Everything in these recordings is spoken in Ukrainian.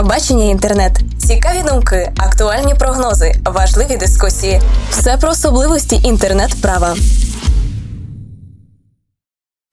Правбачення інтернет, цікаві думки, актуальні прогнози, важливі дискусії. Все про особливості інтернет-права.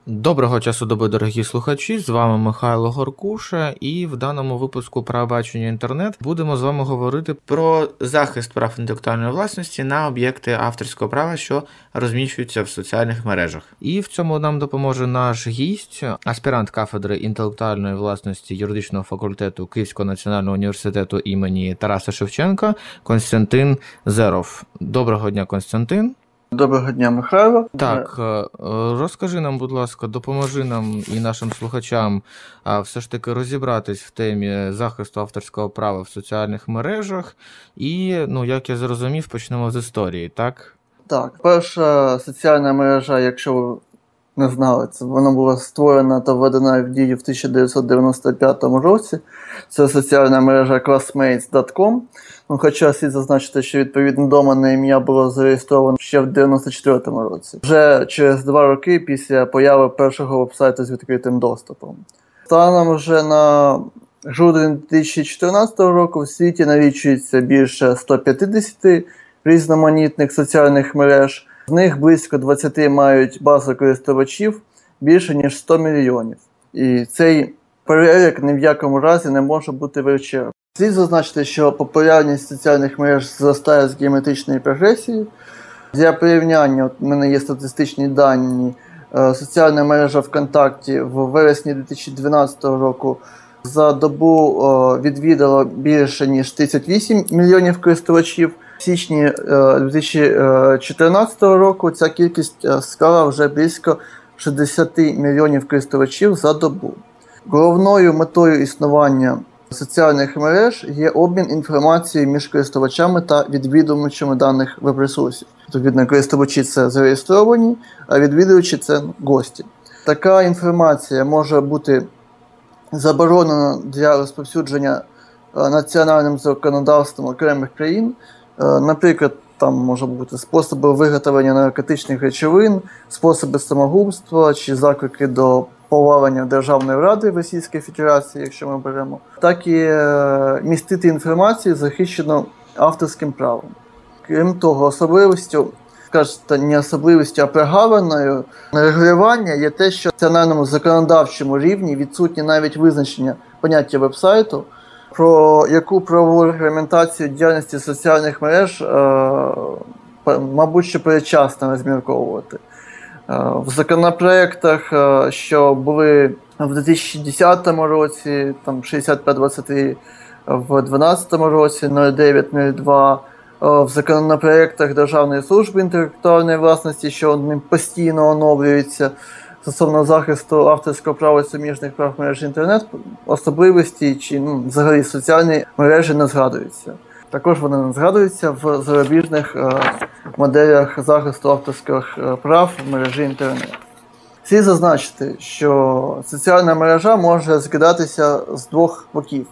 Доброго часу доби, дорогі слухачі! З вами Михайло Горкуша, і в даному випуску «Правобачення інтернет будемо з вами говорити про захист прав інтелектуальної власності на об'єкти авторського права, що розміщуються в соціальних мережах. І в цьому нам допоможе наш гість, аспірант кафедри інтелектуальної власності юридичного факультету Київського національного університету імені Тараса Шевченка Константин Зеров. Доброго дня, Константин. Доброго дня, Михайло. Так, е, розкажи нам, будь ласка, допоможи нам і нашим слухачам все ж таки розібратись в темі захисту авторського права в соціальних мережах. І, ну, як я зрозумів, почнемо з історії, так? Так, перша соціальна мережа, якщо не знали, це вона була створена та введена в дію в 1995 році. Це соціальна мережа classmates.com. Ну, Хоча слід зазначити, що відповідне доменне ім'я було зареєстровано ще в 94-му році, вже через два роки після появи першого вебсайту з відкритим доступом. Станом вже на грудень 2014 року в світі налічується більше 150 різноманітних соціальних мереж. З них близько 20 мають базу користувачів більше ніж 100 мільйонів. І цей перелік ні в якому разі не може бути вичерпним. Слід зазначити, що популярність соціальних мереж зростає з геометричної прогресії. Для порівняння, от у мене є статистичні дані. Е, соціальна мережа ВКонтакті в вересні 2012 року за добу відвідала більше ніж 38 мільйонів користувачів. В січні 2014 е, року ця кількість е, склала вже близько 60 мільйонів користувачів за добу. Головною метою існування соціальних мереж є обмін інформацією між користувачами та відвідувачами даних веб-ресурсів. Відповідно, користувачі це зареєстровані, а відвідувачі це гості. Така інформація може бути заборонена для розповсюдження е, національним законодавством окремих країн. Е, наприклад, там може бути способи виготовлення наркотичних речовин, способи самогубства чи заклики до повалення Державної ради Російської Федерації, якщо ми беремо, так і е, містити інформацію захищену авторським правом. Крім того, особливістю, скажете, не особливістю, а прогалиною регулювання є те, що в національному законодавчому рівні відсутні навіть визначення поняття вебсайту, про яку правову регламентацію діяльності соціальних мереж, е, мабуть, що передчасно розмірковувати. Е, в законопроектах, е, що були в 2010 році, там 65-23, в 2012 році 09-02, е, в законопроектах Державної служби інтелектуальної власності, що ним постійно оновлюється стосовно захисту авторського права і суміжних прав мережі інтернет, особливості чи ну, взагалі соціальні мережі не згадуються. Також вони не згадуються в зарубіжних е, моделях захисту авторських е, прав в мережі інтернет. Слід зазначити, що соціальна мережа може скидатися з двох боків.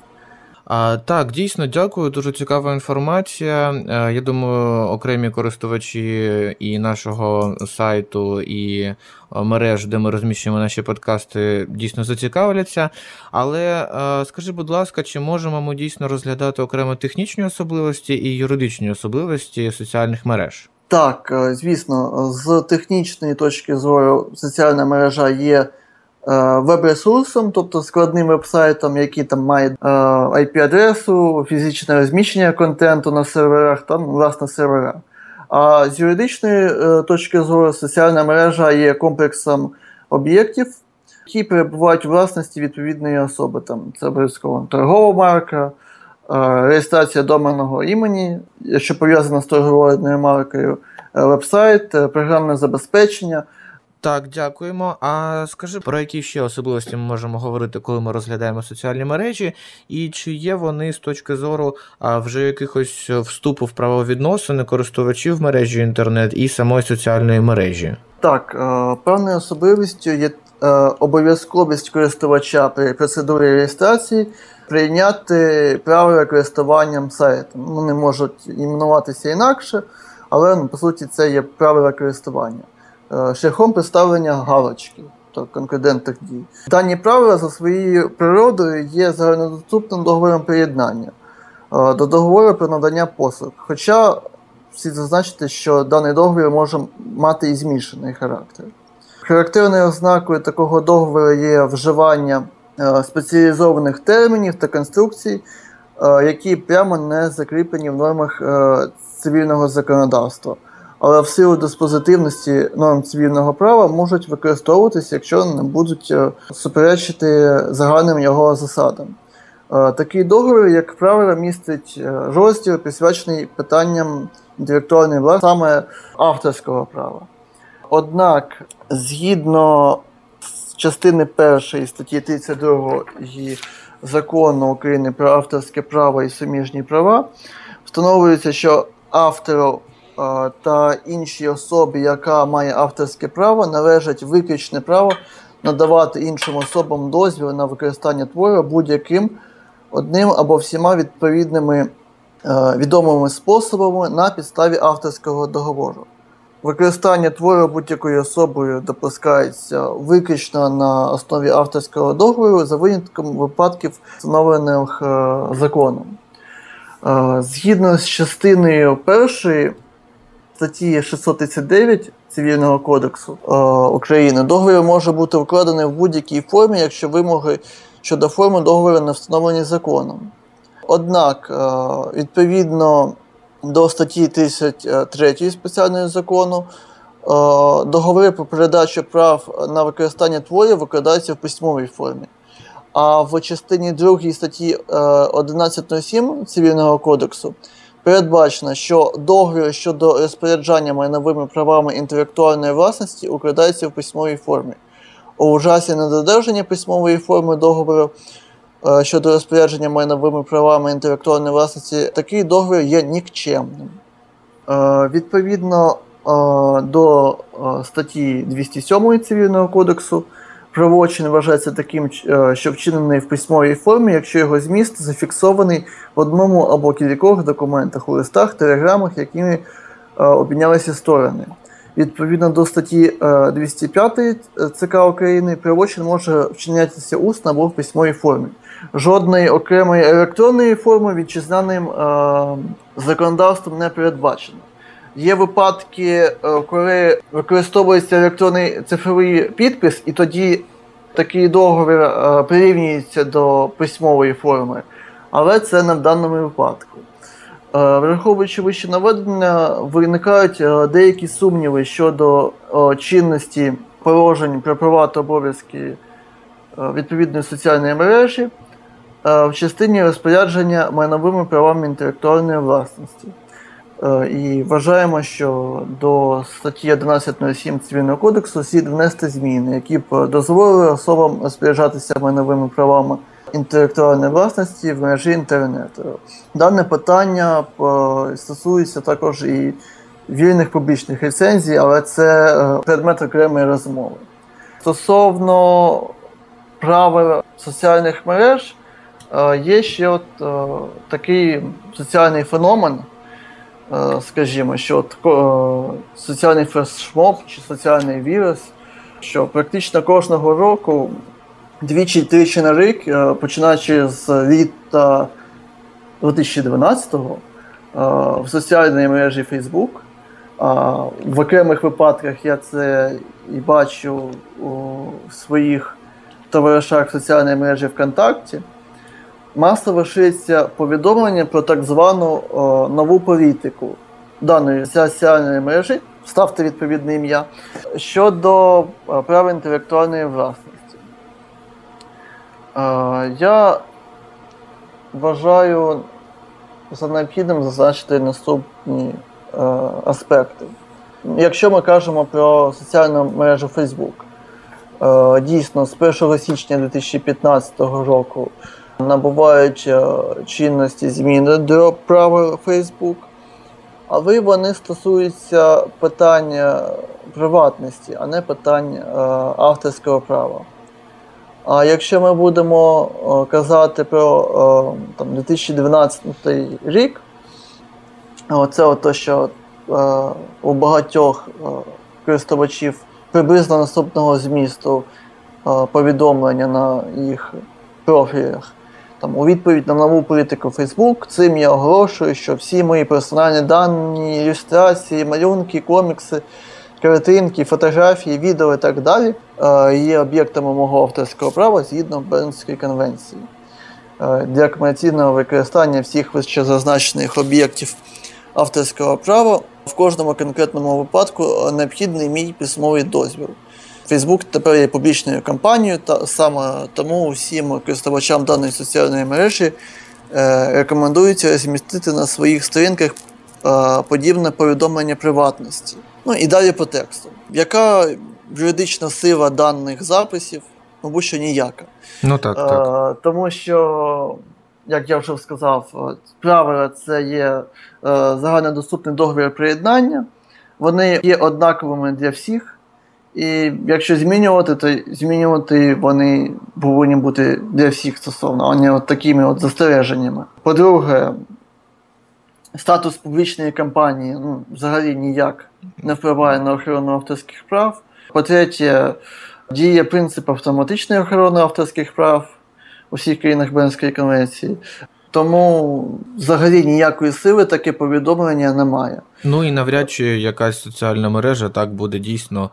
Так, дійсно дякую. Дуже цікава інформація. Е, я думаю, окремі користувачі і нашого сайту, і е, мереж, де ми розміщуємо наші подкасти, дійсно зацікавляться. Але е, скажи, будь ласка, чи можемо ми дійсно розглядати окремо технічні особливості і юридичні особливості соціальних мереж? Так, звісно, з технічної точки зору соціальна мережа є. Е, веб-ресурсом, тобто складним веб-сайтом, який там має е, IP-адресу, фізичне розміщення контенту на серверах, там власне сервера. А з юридичної е, точки зору соціальна мережа є комплексом об'єктів, які перебувають у власності відповідної особи. Там Це обов'язково торгова марка, реєстрація доменного імені, що пов'язана з торговою маркою, веб-сайт, програмне забезпечення. Так, дякуємо. А скажи, про які ще особливості ми можемо говорити, коли ми розглядаємо соціальні мережі, і чи є вони з точки зору а, вже якихось вступу в правовідносини користувачів мережі інтернет і самої соціальної мережі? Так, е, певною особливістю є е, обов'язковість користувача при процедурі реєстрації прийняти правила користуванням сайтом. Вони можуть іменуватися інакше, але ну, по суті це є правила користування. Е, шляхом представлення галочки. тобто конкурентних дій. Дані правила за своєю природою є загальнодоступним договором приєднання е, до договору про надання послуг. Хоча слід зазначити, що даний договір може мати і змішаний характер. Характерною ознакою такого договору є вживання е, спеціалізованих термінів та конструкцій, які прямо не закріплені в нормах цивільного законодавства, але в силу диспозитивності норм цивільного права можуть використовуватися, якщо не будуть е, суперечити загальним його засадам. Е, Такий договір, як правило, містить е, розділ, присвячений питанням інтелектуальної власності, саме авторського права. Однак, згідно частини першої статті 32 і закону України про авторське право і суміжні права, встановлюється, що автору та іншій особі, яка має авторське право, належить виключне право надавати іншим особам дозвіл на використання твору будь-яким одним або всіма відповідними е, відомими способами на підставі авторського договору. Використання твору будь-якою особою допускається виключно на основі авторського договору за винятком випадків, встановлених е, законом. Е, Згідно з частиною першої статті 639 Цивільного кодексу е, України, договір може бути укладений в будь-якій формі, якщо вимоги щодо форми договору не встановлені законом. Однак, е, відповідно до статті 33 спеціального закону, е, договори про передачу прав на використання творів викладаються в письмовій формі. А в частині 2 статті е, 11.7 Цивільного кодексу передбачено, що договір щодо розпоряджання майновими правами інтелектуальної власності укладається в письмовій формі. У разі недодержання письмової форми договору е, щодо розпорядження майновими правами інтелектуальної власності, такий договір є нікчемним. Е, Відповідно е, до статті 207 Цивільного кодексу, правочин вважається таким, е, що вчинений в письмовій формі, якщо його зміст зафіксований в одному або кількох документах, у листах, телеграмах, якими е, обмінялися сторони. Відповідно до статті е, 205 ЦК України, правочин може вчинятися усно або в письмовій формі. Жодної окремої електронної форми вітчизняним е, законодавством не передбачено. Є випадки, е, коли використовується електронний цифровий підпис, і тоді такий договір е, прирівнюється до письмової форми, але це не в даному випадку. Е, Враховуючи вище наведення, виникають деякі сумніви щодо чинності положень про права та обов'язки відповідної соціальної мережі в частині розпорядження майновими правами інтелектуальної власності. Е, І вважаємо, що до статті 11.07 Цивільного кодексу слід внести зміни, які б дозволили особам розпоряджатися майновими правами інтелектуальної власності в мережі інтернету. Дане питання е, стосується також і вільних публічних ліцензій, але це е, предмет окремої розмови. Стосовно правил соціальних мереж, є ще от такий соціальний феномен, скажімо, що е, соціальний флешмоб чи соціальний вірус, що практично кожного року двічі-тричі на рік, е, починаючи з літа 2012-го, е, в соціальній мережі Facebook. В окремих випадках я це і бачу у своїх товаришах в соціальній мережі ВКонтакті. Масово шириться повідомлення про так звану о, нову політику даної соціальної мережі, ставте відповідне ім'я, щодо е, прав інтелектуальної власності. Е, Я вважаю за необхідним зазначити наступні е, аспекти. Якщо ми кажемо про соціальну мережу Facebook, е, дійсно з 1 січня 2015 року набувають е, чинності зміни до правил Facebook, але вони стосуються питання приватності, а не питань е, авторського права. А якщо ми будемо е, казати про там, 2012 рік, це те, що у багатьох користувачів приблизно наступного змісту повідомлення на їх профілях. Там, У відповідь на нову політику Facebook цим я оголошую, що всі мої персональні дані, ілюстрації, малюнки, комікси, картинки, фотографії, відео і так далі є об'єктами мого авторського права згідно Бернської конвенції. Для комерційного використання всіх вище зазначених об'єктів авторського права в кожному конкретному випадку необхідний мій письмовий дозвіл. Facebook тепер є публічною компанією, та саме тому усім користувачам даної соціальної мережі е, рекомендується розмістити на своїх сторінках е, подібне повідомлення приватності. Ну і далі по тексту. Яка юридична сила даних записів? Мабуть, що ніяка. Ну так, так. Е, тому що, як я вже сказав, правила це є е, загальнодоступний договір приєднання, вони є однаковими для всіх. І якщо змінювати, то змінювати вони повинні бути для всіх стосовно, а не от такими от застереженнями. По-друге, статус публічної компанії ну, взагалі ніяк не впливає на охорону авторських прав. По-третє, діє принцип автоматичної охорони авторських прав у всіх країнах Бернської конвенції. Тому взагалі ніякої сили таке повідомлення немає. Ну і навряд чи якась соціальна мережа так буде дійсно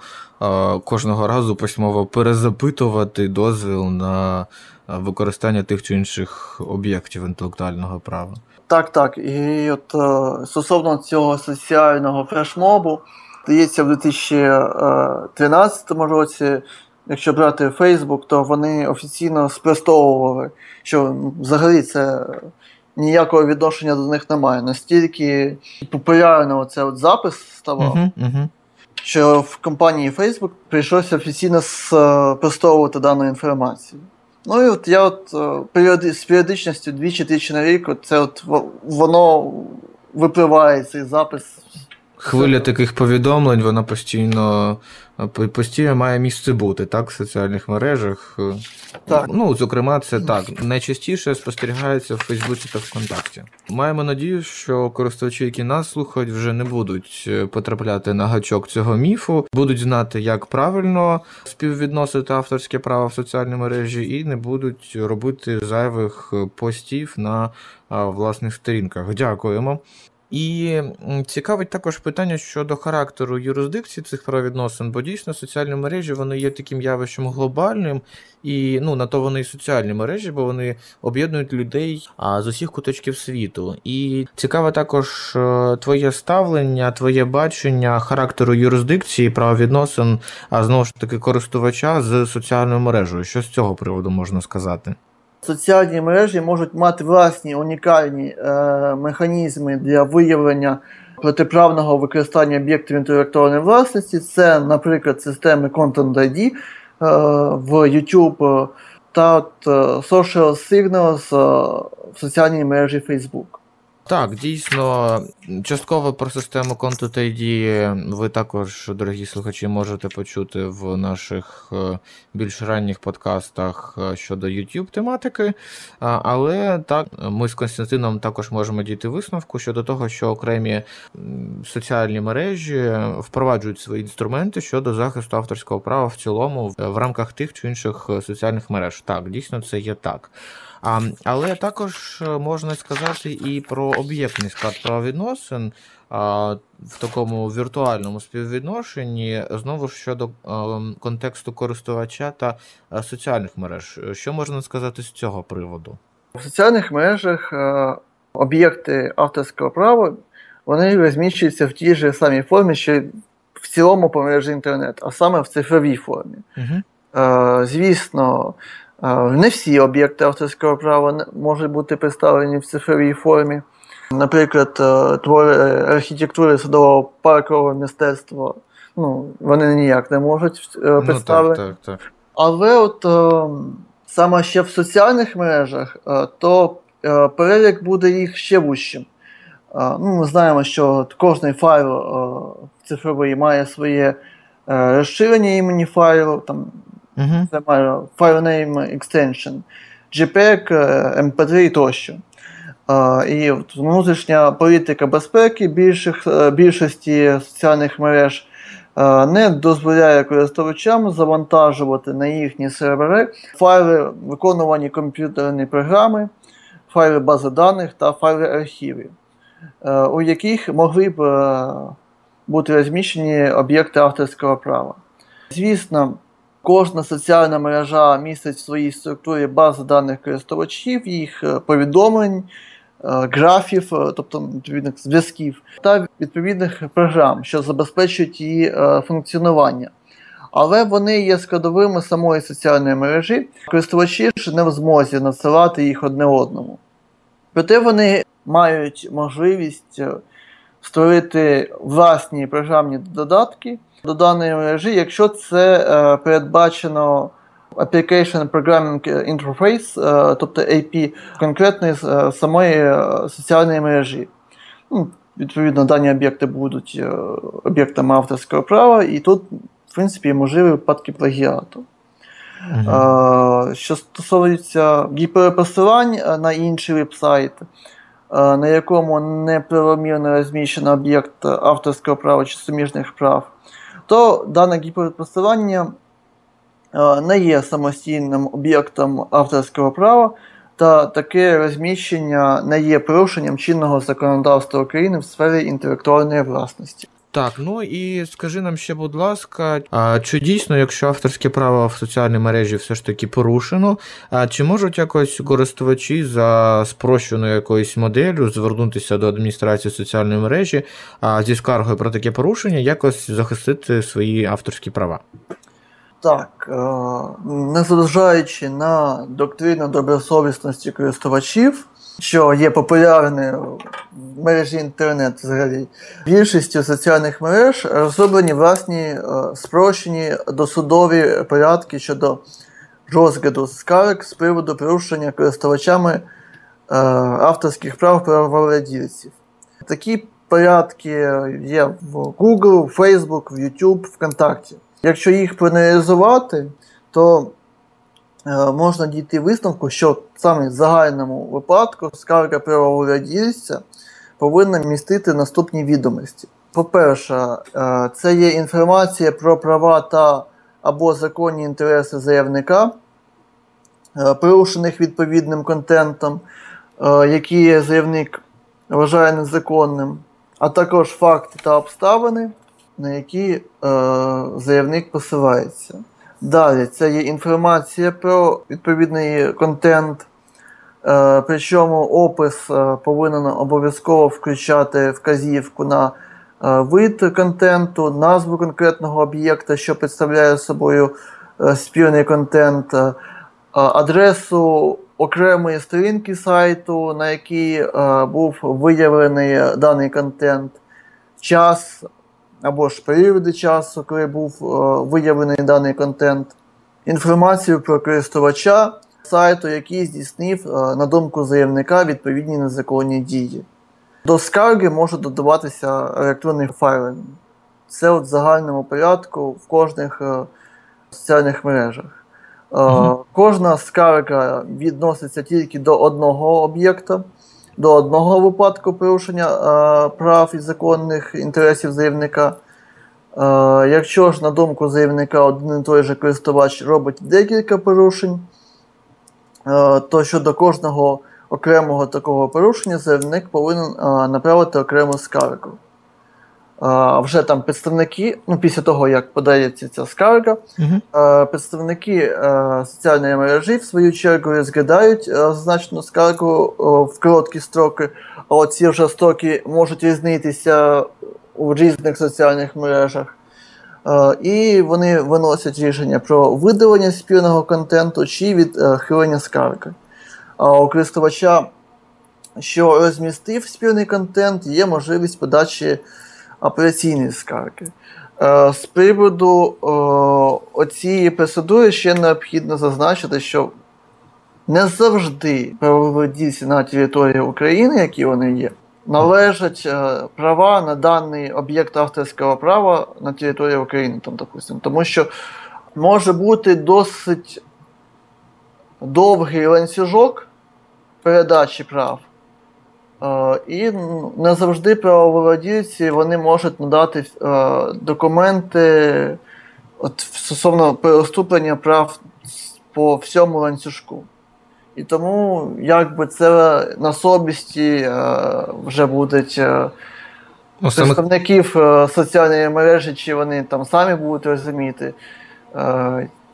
кожного разу письмово перезапитувати дозвіл на використання тих чи інших об'єктів інтелектуального права. Так, так. І от е, стосовно цього соціального флешмобу, здається, в 2013 році якщо брати Фейсбук, то вони офіційно спростовували, що взагалі це ніякого відношення до них немає. Настільки популярно оце от запис ставав, uh-huh, uh-huh. що в компанії Facebook прийшлося офіційно спростовувати дану інформацію. Ну і от я от е, з періодичністю двічі-тричі на рік, це от воно випливає цей запис. Хвиля таких повідомлень, вона постійно постійно має місце бути так в соціальних мережах. Так. Ну, зокрема, це так. Найчастіше спостерігається в Фейсбуці та ВКонтакті. Маємо надію, що користувачі, які нас слухають, вже не будуть е, потрапляти на гачок цього міфу, будуть знати, як правильно співвідносити авторське право в соціальній мережі, і не будуть робити зайвих постів на власних сторінках. Дякуємо. І цікавить також питання щодо характеру юрисдикції цих правовідносин, бо дійсно соціальні мережі вони є таким явищем глобальним, і ну на то вони і соціальні мережі, бо вони об'єднують людей з усіх куточків світу. І цікаве також е, твоє ставлення, твоє бачення характеру юрисдикції правовідносин, а знову ж таки користувача з соціальною мережею. Що з цього приводу можна сказати? Соціальні мережі можуть мати власні унікальні е, механізми для виявлення протиправного використання об'єктів інтелектуальної власності. Це, наприклад, системи Content ID е, в YouTube та от, е, Social Signals е, в соціальній мережі Facebook. Так, дійсно, частково про систему Content ID ви також, дорогі слухачі, можете почути в наших е, більш ранніх подкастах е, щодо YouTube тематики. Але так, ми з Константином також можемо дійти висновку щодо того, що окремі соціальні мережі впроваджують свої інструменти щодо захисту авторського права в цілому в рамках тих чи інших соціальних мереж. Так, дійсно, це є так. А, Але також е, можна сказати і про об'єктний склад правовідносин а, в такому віртуальному співвідношенні, знову ж щодо а, контексту користувача та а, соціальних мереж. Що можна сказати з цього приводу? В соціальних мережах а, об'єкти авторського права вони розміщуються в тій же самій формі, що в цілому по мережі інтернет, а саме в цифровій формі. Угу. А, звісно. Не всі об'єкти авторського права можуть бути представлені в цифровій формі. Наприклад, е, твори архітектури садового паркового мистецтва ну, вони ніяк не можуть представити. Ну, так, так, так. Але от е, саме ще в соціальних мережах, е, то перелік буде їх ще вищим. Ну, Ми знаємо, що кожний файл цифровий має своє розширення імені файлу. там Угу. Це має FileName Extension, JPEG, MP3 тощо. І внутрішня політика безпеки більших, е, більшості соціальних мереж е, не дозволяє користувачам завантажувати на їхні сервери файли виконувані комп'ютерні програми, файли бази даних та файли архівів, е, у яких могли б е, бути розміщені об'єкти авторського права. Звісно, кожна соціальна мережа містить в своїй структурі бази даних користувачів, їх е, повідомлень, е, графів, е, тобто відповідних зв'язків, та відповідних програм, що забезпечують її функціонування. Але вони є складовими самої соціальної мережі, користувачі ж не в змозі надсилати їх одне одному. Проте вони мають можливість створити власні програмні додатки до даної мережі, якщо це е, передбачено Application Programming Interface, е, тобто AP конкретної е, самої е, соціальної мережі. Ну, відповідно, дані об'єкти будуть е, об'єктами авторського права, і тут, в принципі, можливі випадки плагіату. Е, Що стосується гіперпосилань на інший веб-сайт, на якому неправомірно розміщено об'єкт авторського права чи суміжних прав, то дане гіперпосилання е, не є самостійним об'єктом авторського права, та таке розміщення не є порушенням чинного законодавства України в сфері інтелектуальної власності. Так, ну і скажи нам ще, будь ласка, чи дійсно, якщо авторське право в соціальній мережі все ж таки порушено, чи можуть якось користувачі за спрощеною якоюсь моделлю звернутися до адміністрації соціальної мережі зі скаргою про таке порушення, якось захистити свої авторські права? Так, е, незважаючи на доктрину добросовісності користувачів, що є популярною в мережі інтернет взагалі, більшістю соціальних мереж розроблені власні е, спрощені досудові порядки щодо розгляду скарг з приводу порушення користувачами е, авторських прав правовладільців. Такі порядки є в Google, Facebook, в YouTube, ВКонтакті. Якщо їх проаналізувати, то можна дійти висновку, що саме в загальному випадку скарга правовладільця повинна містити наступні відомості. По-перше, е, це є інформація про права та або законні інтереси заявника, е, порушених відповідним контентом, е, які заявник вважає незаконним, а також факти та обставини, на які е, заявник посилається. Далі це є інформація про відповідний контент, е, причому опис е, повинен обов'язково включати вказівку на е, вид контенту, назву конкретного об'єкта, що представляє собою спірний контент, адресу окремої сторінки сайту, на якій був виявлений даний контент, час або ж періоди часу, коли був е, виявлений даний контент, інформацію про користувача сайту, який здійснив, е, на думку заявника, відповідні незаконні дії. До скарги може додаватися електронний файлинг. Це от в загальному порядку в кожних е, соціальних мережах. Е, Мгм. Кожна скарга відноситься тільки до одного об'єкта, до одного випадку порушення е, прав і законних інтересів заявника. Е, якщо ж, на думку заявника, один і той же користувач робить декілька порушень, е, то щодо кожного окремого такого порушення заявник повинен е, направити окрему скаргу. Вже там представники, ну після того як подається ця скарга, Угу. Е, представники е, соціальної мережі в свою чергу розглядають е, зазначену скаргу е, в короткі строки, а ці вже строки можуть різнитися у різних соціальних мережах. Е, І вони виносять рішення про видалення спірного контенту чи відхилення скарги. А у користувача, що розмістив спірний контент, є можливість подачі апеляційної скарги. Е, З приводу е, оцієї процедури ще необхідно зазначити, що не завжди правовладільці на території України, які вони є, належать е, права на даний об'єкт авторського права на території України, там, допустим. тому що може бути досить довгий ланцюжок передачі прав. Е, І не завжди правоволодільці вони можуть надати е, документи от, стосовно переступлення прав по всьому ланцюжку. І тому якби це на совісті е, вже будуть Ну, представників соціальної мережі, чи вони там самі будуть розуміти,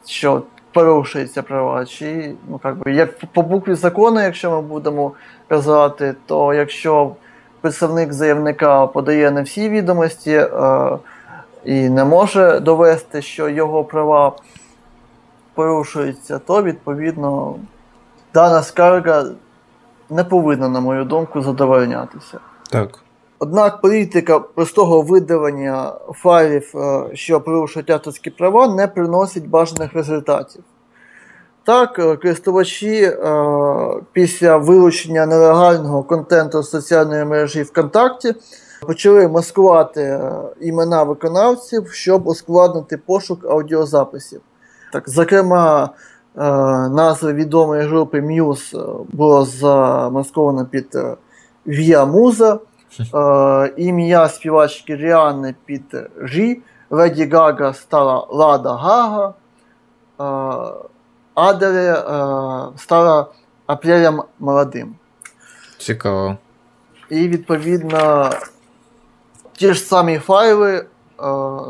що порушуються права, чи ну, як би, як по букві закону, якщо ми будемо казати, то якщо представник заявника подає не всі відомості е, і не може довести, що його права порушуються, то відповідно дана скарга не повинна, на мою думку, задовольнятися. так. Однак політика простого видалення файлів, е, що порушують авторські права, не приносить бажаних результатів. Так, е, користувачі е, після вилучення нелегального контенту з соціальної мережі ВКонтакті почали маскувати імена виконавців, щоб ускладнити пошук аудіозаписів. Так, зокрема, назва відомої групи Muse було замасковано під е, Муза. Е, ім'я співачки Ріанни під Жі, Леді Гага стала Лада Гага, е, Аделе е, стала Апрелем Молодим. Цікаво. І відповідно ті ж самі файли е,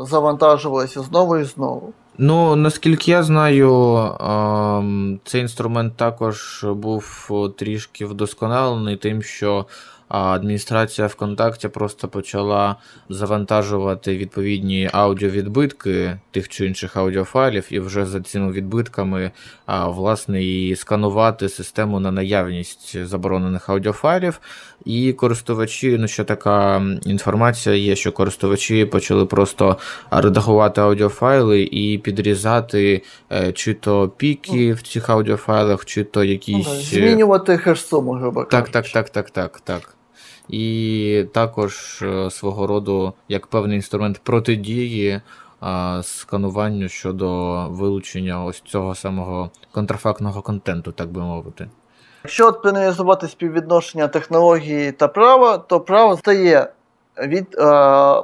завантажувалися знову і знову. Ну, наскільки я знаю, ем, цей інструмент також був трішки вдосконалений тим, що а, адміністрація ВКонтакті просто почала завантажувати відповідні аудіовідбитки тих чи інших аудіофайлів, і вже за цими відбитками, а, власне, і сканувати систему на наявність заборонених аудіофайлів. І користувачі, ну ще така інформація є, що користувачі почали просто редагувати аудіофайли і підрізати е, чи то піки в цих аудіофайлах, чи то Ну, якісь. е, Змінювати хеш-суму, грубо Так, так, так, так, так, так. І також е, свого роду як певний інструмент протидії а, скануванню щодо вилучення ось цього самого контрафактного контенту, так би мовити. Якщо от співвідношення технології та права, то право стає від е,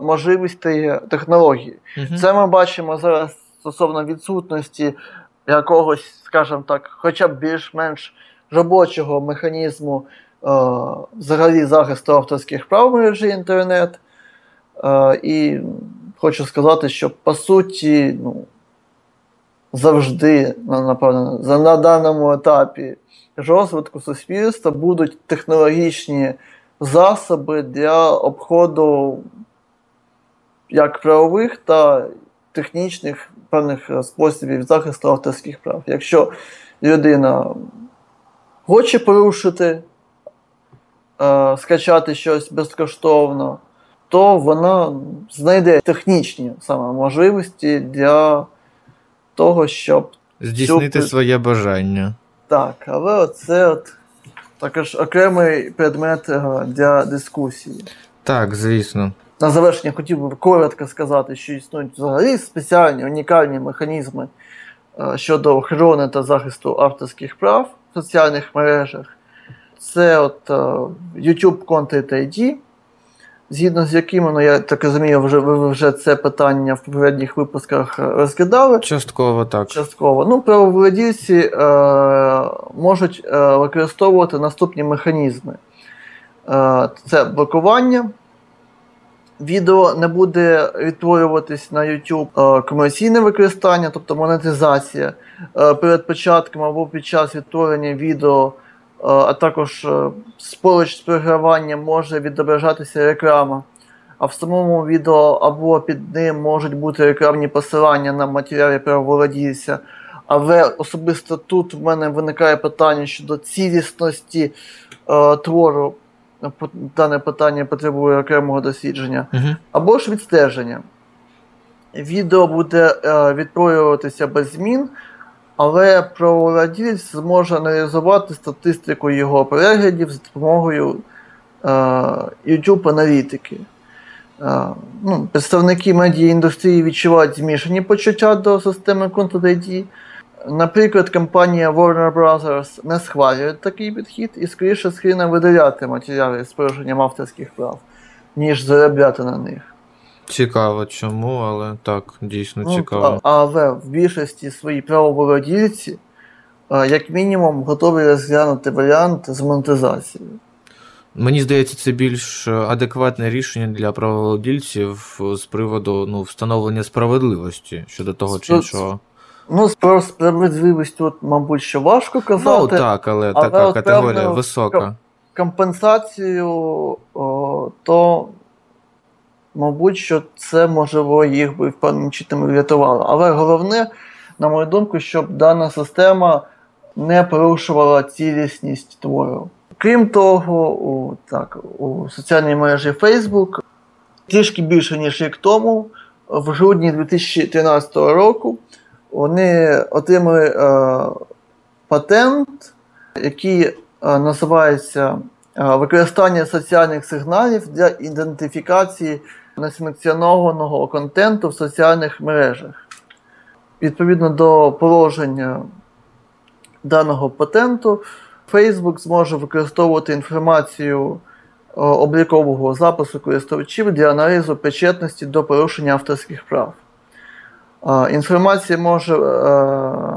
можливостей технології. Мгм. Це ми бачимо зараз стосовно відсутності якогось, скажімо так, хоча б більш-менш робочого механізму е, взагалі захисту авторських прав в мережі інтернет. Е, і хочу сказати, що по суті, ну, завжди, на- напевно, на даному етапі розвитку суспільства будуть технологічні засоби для обходу як правових та технічних певних е, способів захисту авторських прав. Якщо людина хоче порушити, е, скачати щось безкоштовно, то вона знайде технічні саме можливості для того, щоб Здійснити Супер. своє бажання. так, але це от також окремий предмет е, для дискусії. Так, звісно. На завершення хотів би коротко сказати, що існують взагалі спеціальні унікальні механізми е, щодо охорони та захисту авторських прав в соціальних мережах. Це от е, YouTube Content ID, згідно з якими, ну я так розумію, вже ви вже це питання в попередніх випусках е, розглядали. Частково так. Частково. Ну, правовладільці е, можуть е, використовувати наступні механізми: е, це блокування. Відео не буде відтворюватись на YouTube комерційне використання, тобто монетизація перед початком або під час відтворення відео, а також е, поруч з програванням може відображатися реклама. А в самому відео або під ним можуть бути рекламні посилання на матеріалі правоволодільця. Але особисто тут в мене виникає питання щодо цілісності е, твору. Дане питання потребує окремого дослідження. Угу. Або ж відстеження. Відео буде е, відтворюватися без змін, але правовладілець зможе аналізувати статистику його переглядів за допомогою е, YouTube аналітики. Е, ну, представники медіаіндустрії відчувають змішані почуття до системи ID. Наприклад, компанія Warner Bros. не схвалює такий підхід і скоріше схильна видаляти матеріали з порушенням авторських прав, ніж заробляти на них. Цікаво, чому, але так, дійсно Ну, цікаво. але в більшості свої правоволодільці, як мінімум, готові розглянути варіант з монетизацією. Мені здається, це більш адекватне рішення для правоволодільців з приводу ну, встановлення справедливості щодо того чи іншого. Ну, про справедливість тут, мабуть, що важко казати. Ну так, але але така категорія певно, висока. Компенсацію, о, то, мабуть, що це можливо їх би певним чином врятувало. Але головне, на мою думку, щоб дана система не порушувала цілісність твору. Крім того, у, так, у соціальній мережі Facebook трішки більше ніж рік тому, в грудні 2013 року, вони отримали е, патент, який е, називається е, використання соціальних сигналів для ідентифікації несанкціонованого контенту в соціальних мережах. Відповідно до положення даного патенту, Facebook зможе використовувати інформацію е, облікового запису користувачів для аналізу причетності до порушення авторських прав. Інформація може е,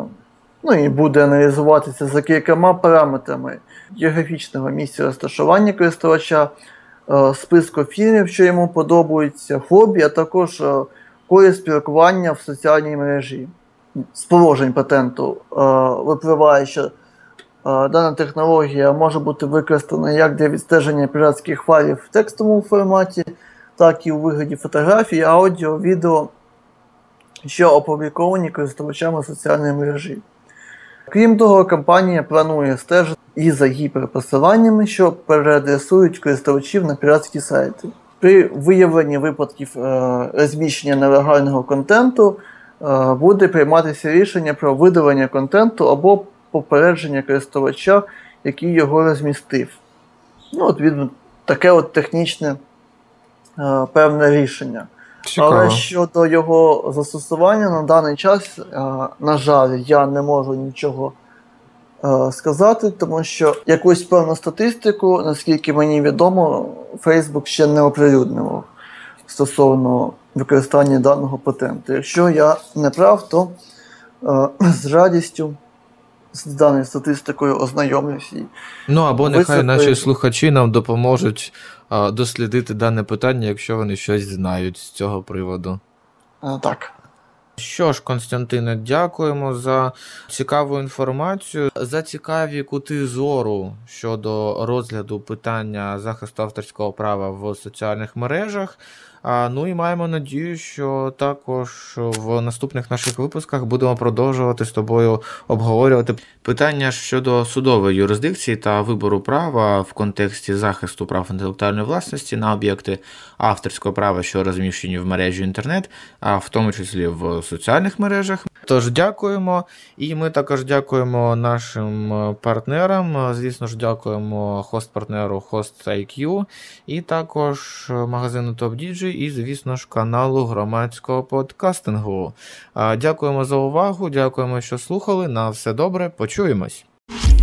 ну, і буде аналізуватися за кількома параметрами географічного місця розташування користувача, списку фільмів, що йому подобаються, хобі, а також е, колі спілкування в соціальній мережі. З положень патенту е, випливає, що е, дана технологія може бути використана як для відстеження піратських файлів в текстовому форматі, так і у вигляді фотографій, аудіо, відео, що опубліковані користувачами соціальної мережі. Крім того, компанія планує стежити і за гіперпосиланнями, що переадресують користувачів на піратські сайти. При виявленні випадків е, розміщення нелегального контенту е, буде прийматися рішення про видалення контенту або попередження користувача, який його розмістив. Ну, от відповідно, таке от технічне е, певне рішення. Цікаво. Але щодо його застосування на даний час, е, на жаль, я не можу нічого е, сказати, тому що якусь певну статистику, наскільки мені відомо, Facebook ще не оприлюднював стосовно використання даного патенту. Якщо я не прав, то е, з радістю з даною статистикою ознайомлюсь і Ну або нехай Високо- наші слухачі нам допоможуть дослідити дане питання, якщо вони щось знають з цього приводу. е, так. Що ж, Константине, дякуємо за цікаву інформацію, за цікаві кути зору щодо розгляду питання захисту авторського права в соціальних мережах. Ну і маємо надію, що також в наступних наших випусках будемо продовжувати з тобою обговорювати питання щодо судової юрисдикції та вибору права в контексті захисту прав інтелектуальної власності на об'єкти авторського права, що розміщені в мережі інтернет, а в тому числі в соціальних мережах. Тож дякуємо, і ми також дякуємо нашим е, партнерам. Е, Звісно ж, дякуємо хост-партнеру HostIQ, і також е, магазину TopDJ, і, звісно ж, каналу громадського подкастингу. Дякуємо за увагу, дякуємо, що слухали. На все добре, почуємось.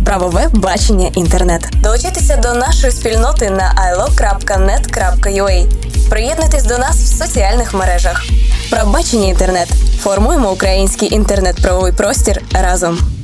Правове бачення інтернет. Долучайтеся до нашої спільноти на ilo.net.ua. Приєднуйтесь до нас в соціальних мережах. Правбачення інтернет. Формуємо український інтернет-правовий простір разом.